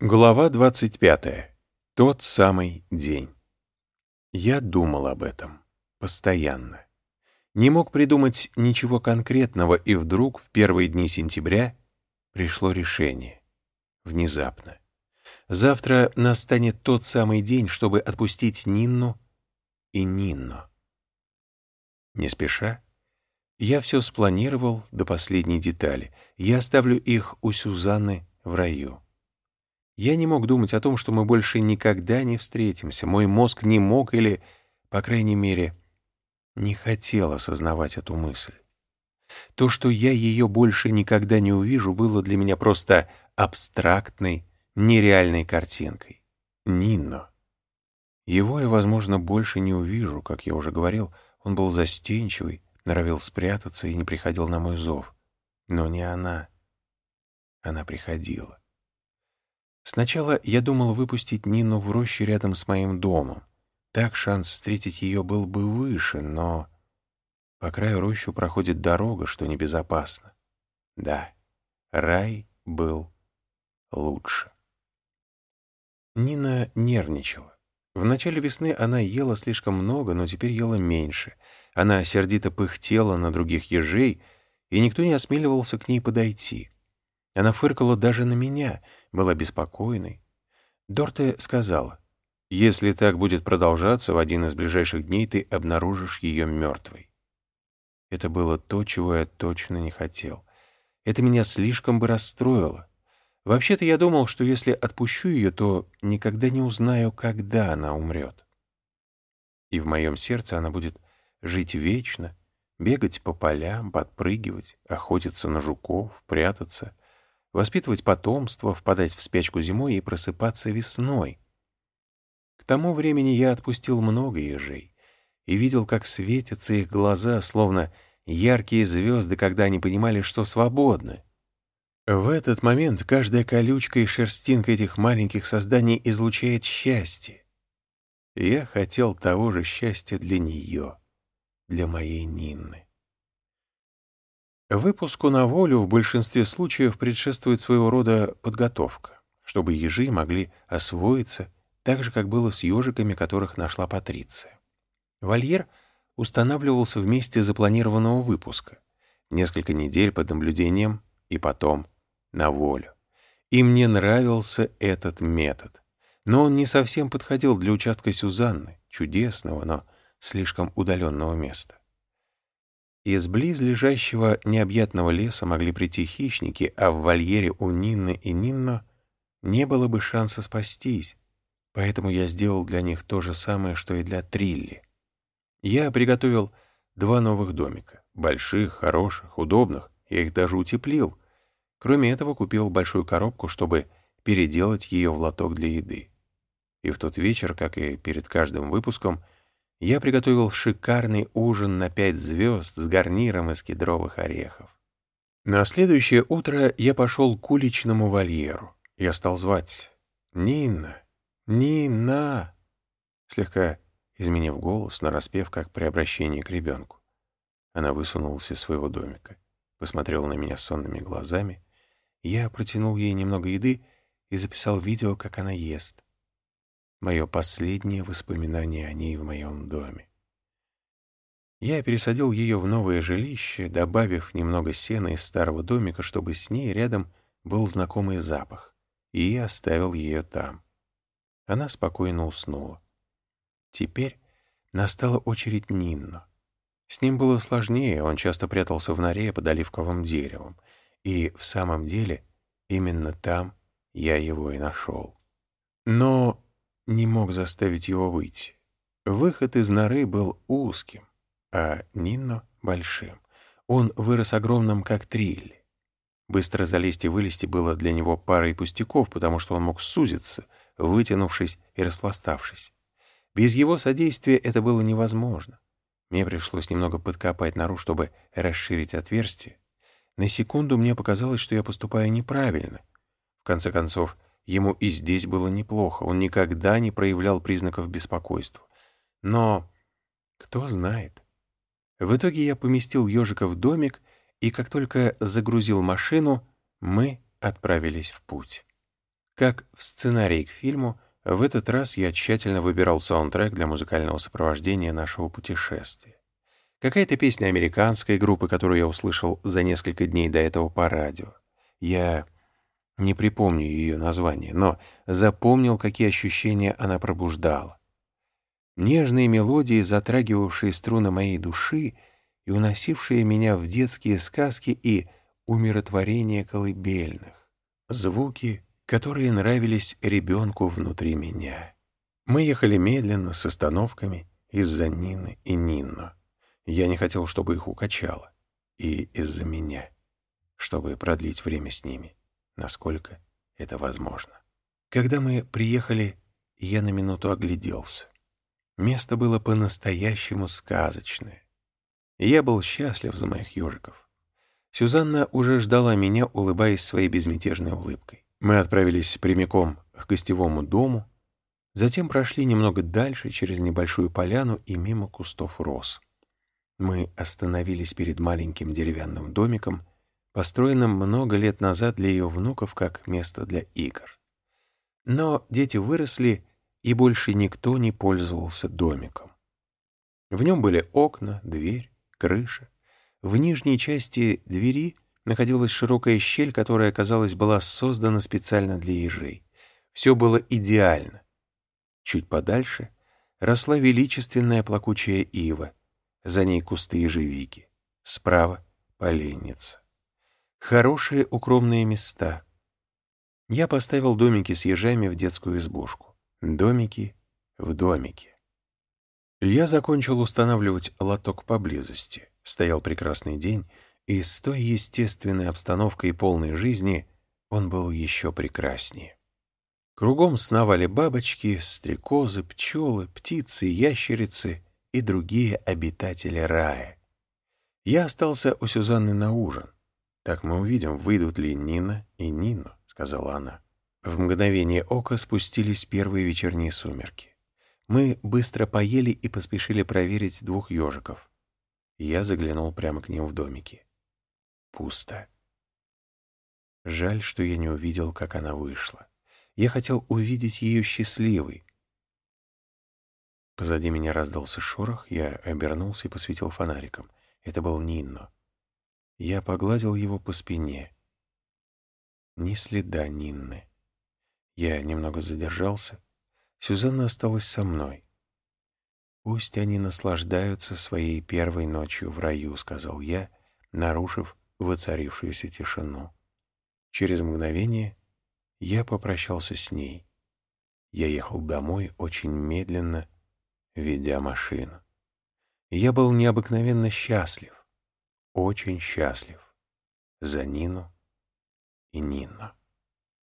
Глава 25. Тот самый день. Я думал об этом. Постоянно. Не мог придумать ничего конкретного, и вдруг в первые дни сентября пришло решение. Внезапно. Завтра настанет тот самый день, чтобы отпустить Нинну и Нинно. Не спеша, я все спланировал до последней детали. Я оставлю их у Сюзанны в раю. Я не мог думать о том, что мы больше никогда не встретимся. Мой мозг не мог или, по крайней мере, не хотел осознавать эту мысль. То, что я ее больше никогда не увижу, было для меня просто абстрактной, нереальной картинкой. Нино. Его я, возможно, больше не увижу, как я уже говорил, он был застенчивый, норовил спрятаться и не приходил на мой зов. Но не она. Она приходила. Сначала я думал выпустить Нину в роще рядом с моим домом. Так шанс встретить ее был бы выше, но... По краю рощу проходит дорога, что небезопасно. Да, рай был лучше. Нина нервничала. В начале весны она ела слишком много, но теперь ела меньше. Она сердито пыхтела на других ежей, и никто не осмеливался к ней подойти. Она фыркала даже на меня, была беспокойной. Дорте сказала, «Если так будет продолжаться, в один из ближайших дней ты обнаружишь ее мертвой». Это было то, чего я точно не хотел. Это меня слишком бы расстроило. Вообще-то я думал, что если отпущу ее, то никогда не узнаю, когда она умрет. И в моем сердце она будет жить вечно, бегать по полям, подпрыгивать, охотиться на жуков, прятаться — воспитывать потомство, впадать в спячку зимой и просыпаться весной. К тому времени я отпустил много ежей и видел, как светятся их глаза, словно яркие звезды, когда они понимали, что свободны. В этот момент каждая колючка и шерстинка этих маленьких созданий излучает счастье. Я хотел того же счастья для нее, для моей Нинны. Выпуску на волю в большинстве случаев предшествует своего рода подготовка, чтобы ежи могли освоиться так же, как было с ежиками, которых нашла Патриция. Вольер устанавливался в месте запланированного выпуска, несколько недель под наблюдением и потом на волю. И мне нравился этот метод. Но он не совсем подходил для участка Сюзанны, чудесного, но слишком удаленного места. Из близлежащего необъятного леса могли прийти хищники, а в вольере у Нинны и Нинно не было бы шанса спастись, поэтому я сделал для них то же самое, что и для Трилли. Я приготовил два новых домика, больших, хороших, удобных, я их даже утеплил. Кроме этого, купил большую коробку, чтобы переделать ее в лоток для еды. И в тот вечер, как и перед каждым выпуском, я приготовил шикарный ужин на пять звезд с гарниром из кедровых орехов. На следующее утро я пошел к уличному вольеру. Я стал звать «Нина! Нина!» слегка изменив голос, нараспев, как при обращении к ребенку. Она высунулась из своего домика, посмотрела на меня сонными глазами. Я протянул ей немного еды и записал видео, как она ест мое последнее воспоминание о ней в моем доме. Я пересадил ее в новое жилище, добавив немного сена из старого домика, чтобы с ней рядом был знакомый запах, и оставил ее там. Она спокойно уснула. Теперь настала очередь Нинно. С ним было сложнее, он часто прятался в норе под оливковым деревом, и в самом деле именно там я его и нашел. Но не мог заставить его выйти. Выход из норы был узким, а Нино — большим. Он вырос огромным, как триль. Быстро залезть и вылезти было для него парой пустяков, потому что он мог сузиться, вытянувшись и распластавшись. Без его содействия это было невозможно. Мне пришлось немного подкопать нору, чтобы расширить отверстие. На секунду мне показалось, что я поступаю неправильно. В конце концов, Ему и здесь было неплохо, он никогда не проявлял признаков беспокойства. Но кто знает. В итоге я поместил ежика в домик, и как только загрузил машину, мы отправились в путь. Как в сценарии к фильму, в этот раз я тщательно выбирал саундтрек для музыкального сопровождения нашего путешествия. Какая-то песня американской группы, которую я услышал за несколько дней до этого по радио. Я не припомню ее название, но запомнил, какие ощущения она пробуждала. Нежные мелодии, затрагивавшие струны моей души и уносившие меня в детские сказки и умиротворение колыбельных. Звуки, которые нравились ребенку внутри меня. Мы ехали медленно, с остановками, из-за Нины и Нинно. Я не хотел, чтобы их укачало. И из-за меня, чтобы продлить время с ними, насколько это возможно. Когда мы приехали, я на минуту огляделся. Место было по-настоящему сказочное. Я был счастлив за моих ежиков. Сюзанна уже ждала меня, улыбаясь своей безмятежной улыбкой. Мы отправились прямиком к гостевому дому, затем прошли немного дальше через небольшую поляну и мимо кустов роз. Мы остановились перед маленьким деревянным домиком, построенным много лет назад для ее внуков как место для игр. Но дети выросли, и больше никто не пользовался домиком. В нем были окна, дверь, крыша. В нижней части двери — находилась широкая щель, которая, казалось, была создана специально для ежей. Все было идеально. Чуть подальше росла величественная плакучая ива, за ней кусты ежевики, справа — поленница. Хорошие укромные места. Я поставил домики с ежами в детскую избушку. Домики в домике. Я закончил устанавливать лоток поблизости. Стоял прекрасный день — и с той естественной обстановкой полной жизни он был еще прекраснее. Кругом сновали бабочки, стрекозы, пчелы, птицы, ящерицы и другие обитатели рая. Я остался у Сюзанны на ужин. «Так мы увидим, выйдут ли Нина и Нину», — сказала она. В мгновение ока спустились первые вечерние сумерки. Мы быстро поели и поспешили проверить двух ежиков. Я заглянул прямо к ним в домики пусто. Жаль, что я не увидел, как она вышла. Я хотел увидеть ее счастливой. Позади меня раздался шорох, я обернулся и посветил фонариком. Это был Нинно. Я погладил его по спине. Ни следа Нинны. Я немного задержался. Сюзанна осталась со мной. «Пусть они наслаждаются своей первой ночью в раю», — сказал я, нарушив воцарившуюся тишину. Через мгновение я попрощался с ней. Я ехал домой очень медленно, ведя машину. Я был необыкновенно счастлив, очень счастлив за Нину и Нину.